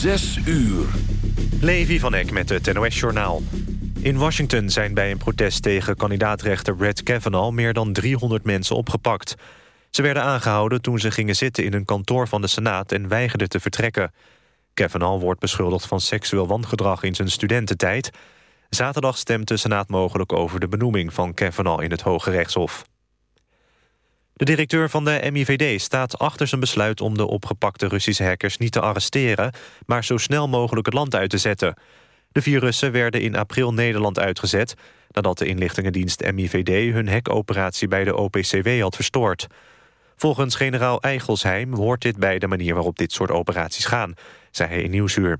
Zes uur. Levi van Eck met het NOS-journaal. In Washington zijn bij een protest tegen kandidaatrechter Brett Kavanaugh... meer dan 300 mensen opgepakt. Ze werden aangehouden toen ze gingen zitten in een kantoor van de Senaat... en weigerden te vertrekken. Kavanaugh wordt beschuldigd van seksueel wangedrag in zijn studententijd. Zaterdag stemt de Senaat mogelijk over de benoeming van Kavanaugh in het Hoge Rechtshof. De directeur van de MIVD staat achter zijn besluit om de opgepakte Russische hackers niet te arresteren, maar zo snel mogelijk het land uit te zetten. De vier Russen werden in april Nederland uitgezet... nadat de inlichtingendienst MIVD hun hackoperatie bij de OPCW had verstoord. Volgens generaal Eigelsheim hoort dit bij de manier waarop dit soort operaties gaan, zei hij in Nieuwsuur.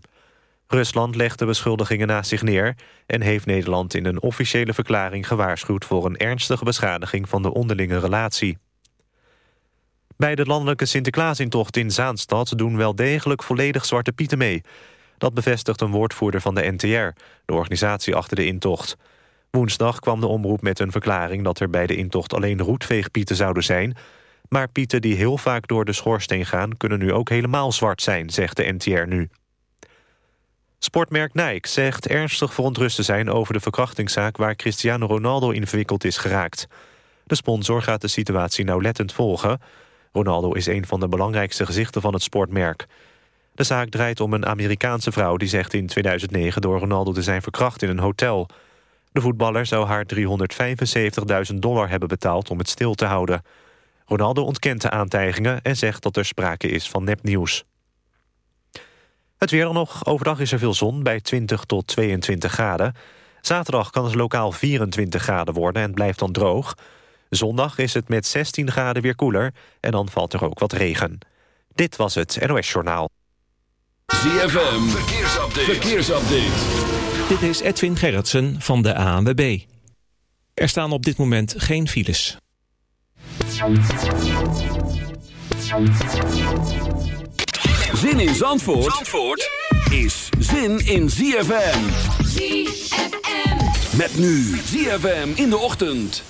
Rusland legt de beschuldigingen naast zich neer... en heeft Nederland in een officiële verklaring gewaarschuwd... voor een ernstige beschadiging van de onderlinge relatie. Bij de landelijke Sinterklaasintocht in Zaanstad... doen wel degelijk volledig Zwarte Pieten mee. Dat bevestigt een woordvoerder van de NTR, de organisatie achter de intocht. Woensdag kwam de omroep met een verklaring... dat er bij de intocht alleen roetveegpieten zouden zijn... maar pieten die heel vaak door de schoorsteen gaan... kunnen nu ook helemaal zwart zijn, zegt de NTR nu. Sportmerk Nike zegt ernstig verontrust te zijn over de verkrachtingszaak... waar Cristiano Ronaldo in verwikkeld is geraakt. De sponsor gaat de situatie nauwlettend volgen. Ronaldo is een van de belangrijkste gezichten van het sportmerk. De zaak draait om een Amerikaanse vrouw die zegt in 2009 door Ronaldo te zijn verkracht in een hotel. De voetballer zou haar 375.000 dollar hebben betaald om het stil te houden. Ronaldo ontkent de aantijgingen en zegt dat er sprake is van nepnieuws. Het weer dan nog. Overdag is er veel zon bij 20 tot 22 graden. Zaterdag kan het lokaal 24 graden worden en blijft dan droog. Zondag is het met 16 graden weer koeler en dan valt er ook wat regen. Dit was het NOS Journaal. ZFM, verkeersupdate. verkeersupdate. Dit is Edwin Gerritsen van de ANWB. Er staan op dit moment geen files. Zin in Zandvoort, Zandvoort is zin in ZFM. ZFM. Met nu ZFM in de ochtend.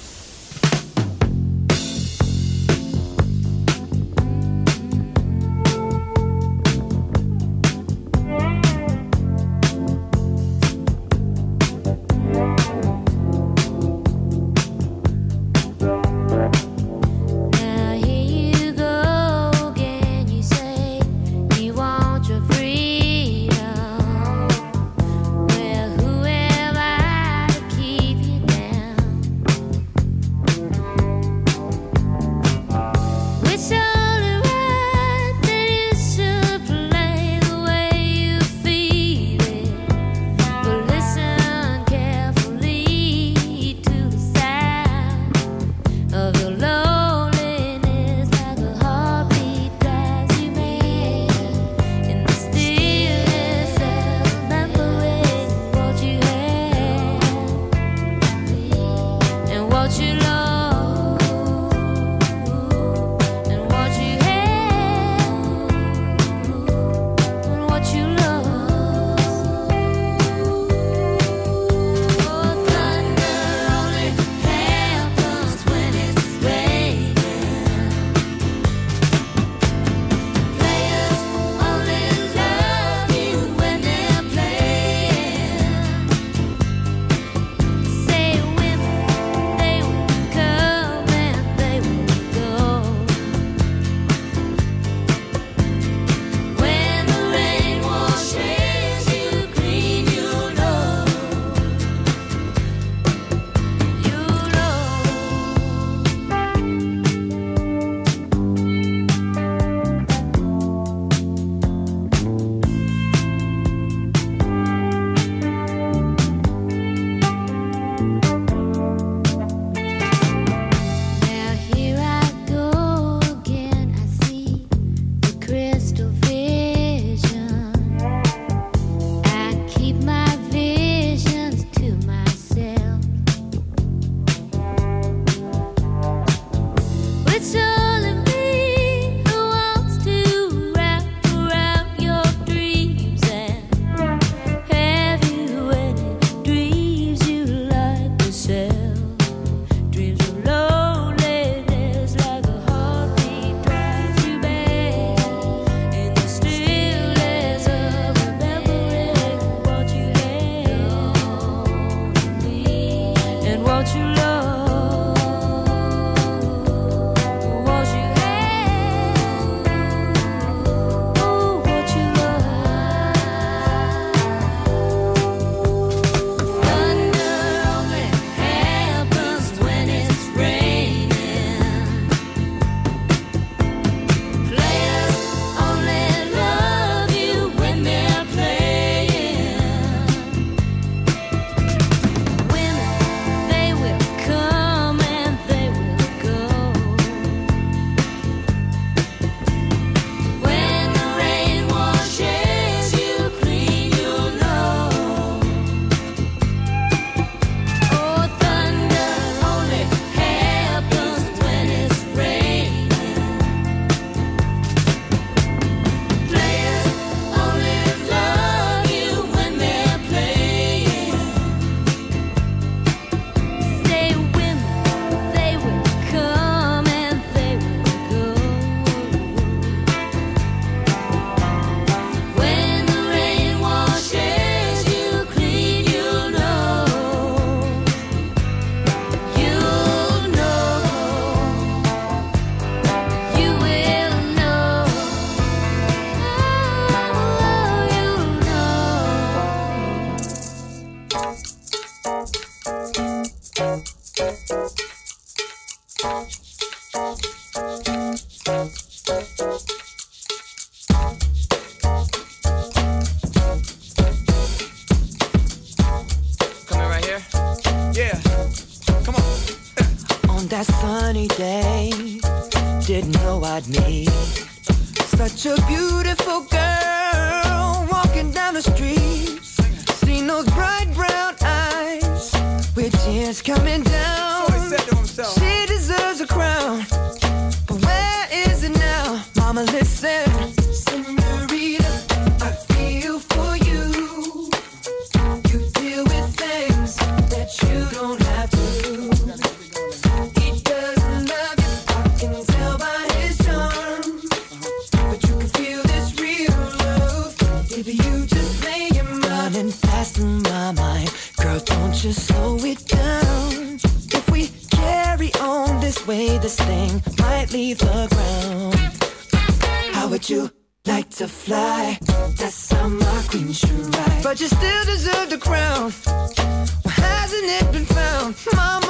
fast in my mind. Girl, don't you slow it down. If we carry on this way, this thing might leave the ground. How would you like to fly? That's how my queen should ride. But you still deserve the crown. Why hasn't it been found, Mama?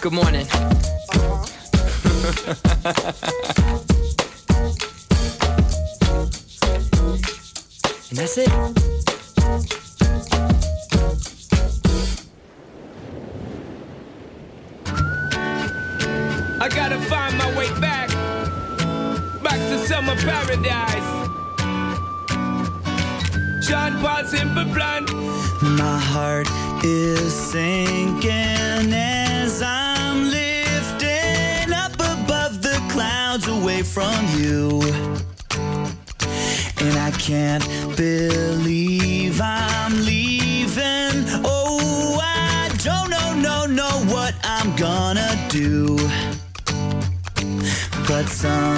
Good morning. and that's it. I gotta find my way back, back to summer paradise. Sean Paul Simple Plan. My heart is sinking as I'm lifting up above the clouds away from you. And I can't believe I'm leaving. Oh, I don't know, no, know what I'm gonna do. But someday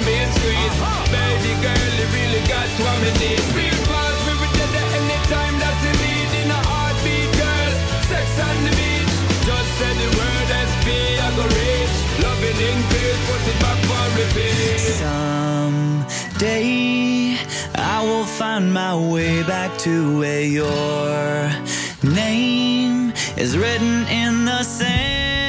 I'm into. Uh-huh. Baby girl, you really got what me need. Feel fast, we were dead anytime that you need. In a heartbeat, girl, sex on the beach. Just say the word SP, I go reach. Loving in peace, put it back for repeat. Someday, I will find my way back to where your name is written in the sand.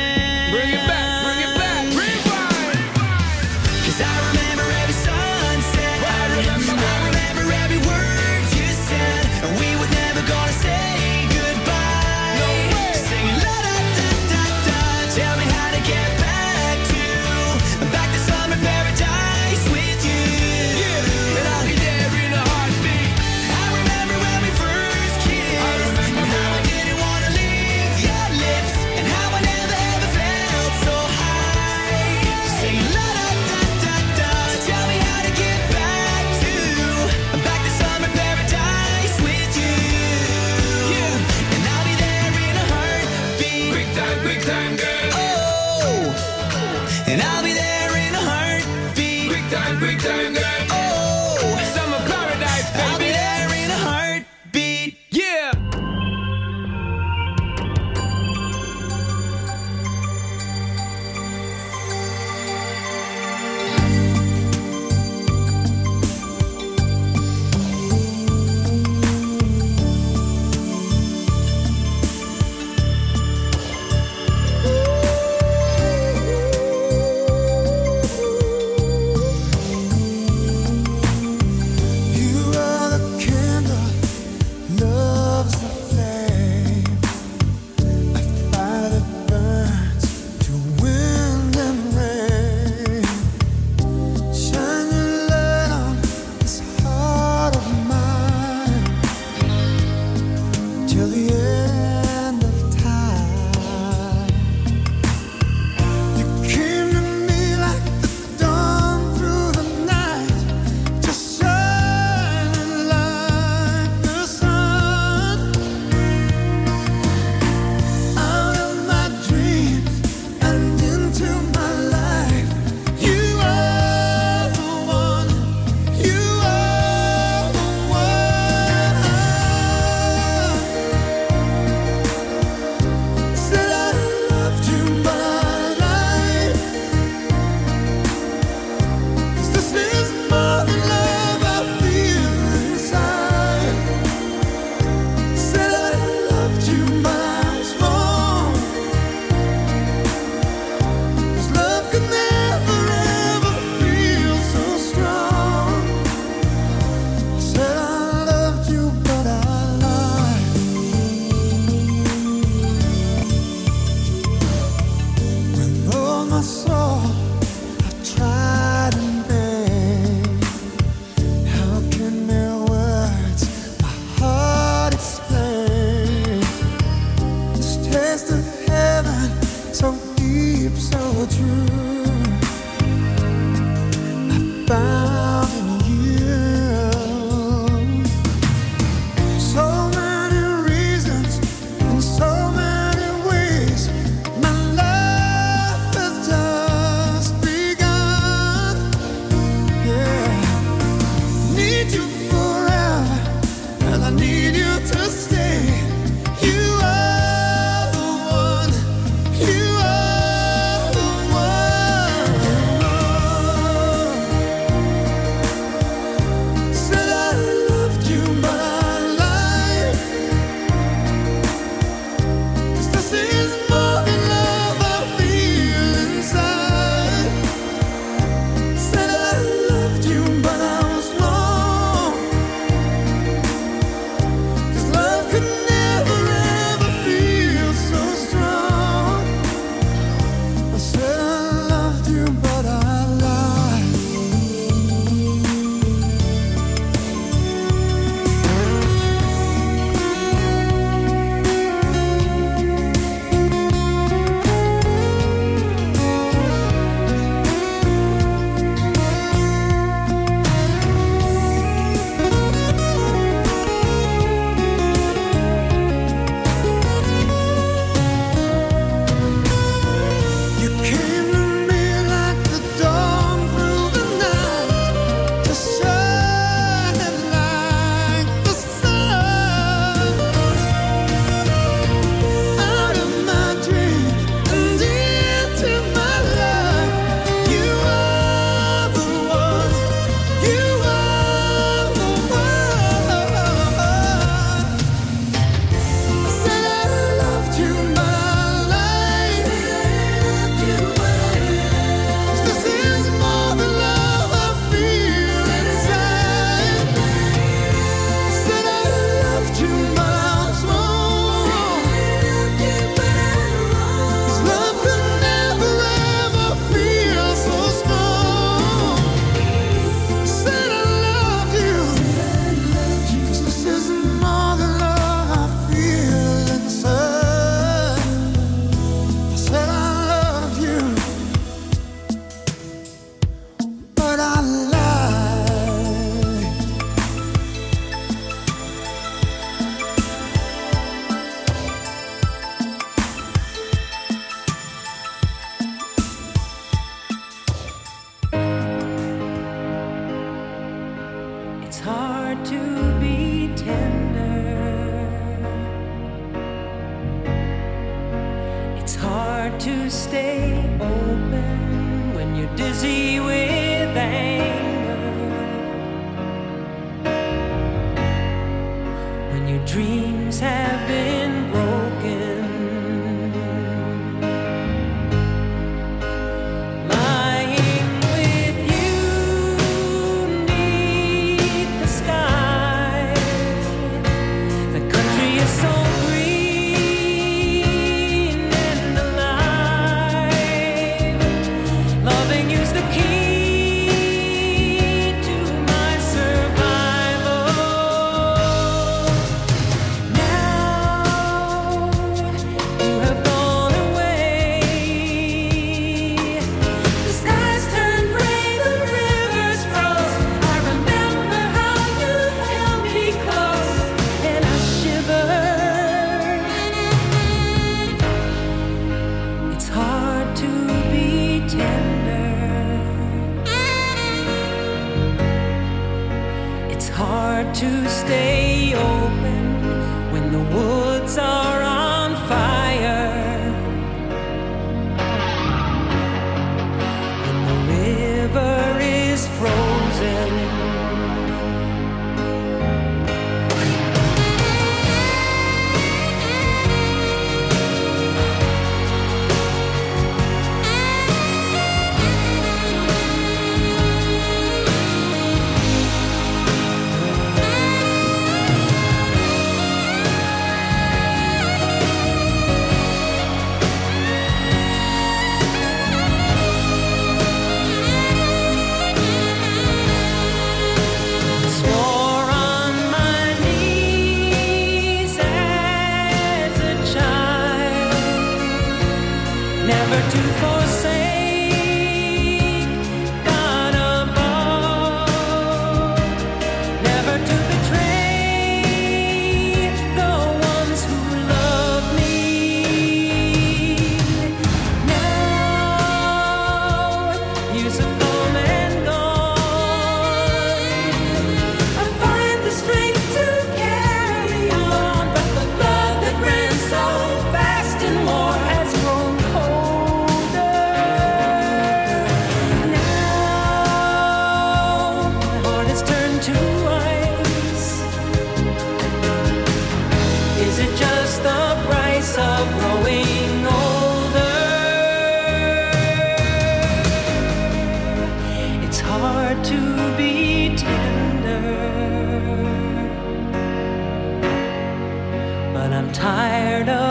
Tired of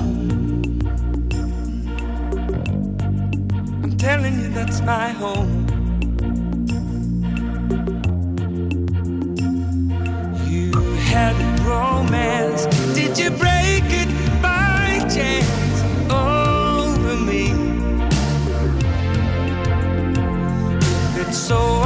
That's my home. You had romance. Did you break it by chance over me? It's so,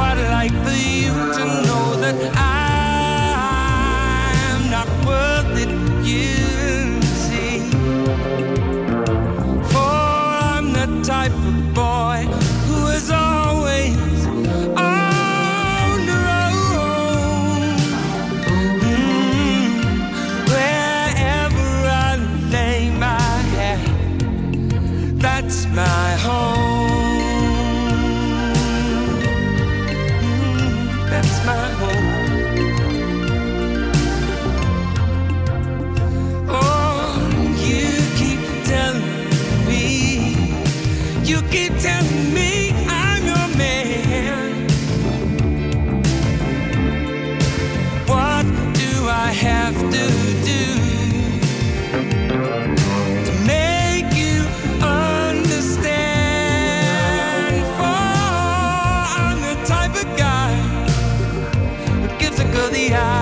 the eye.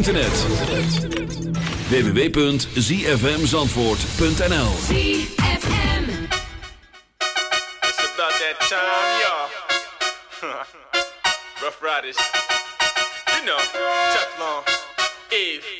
Internet. www.zfmzandvoort.nl ZFM. It's about that time, y'all. Rough Riders. You know, Teflon, Eve.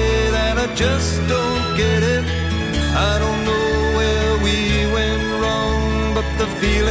just don't get it. I don't know where we went wrong, but the feeling's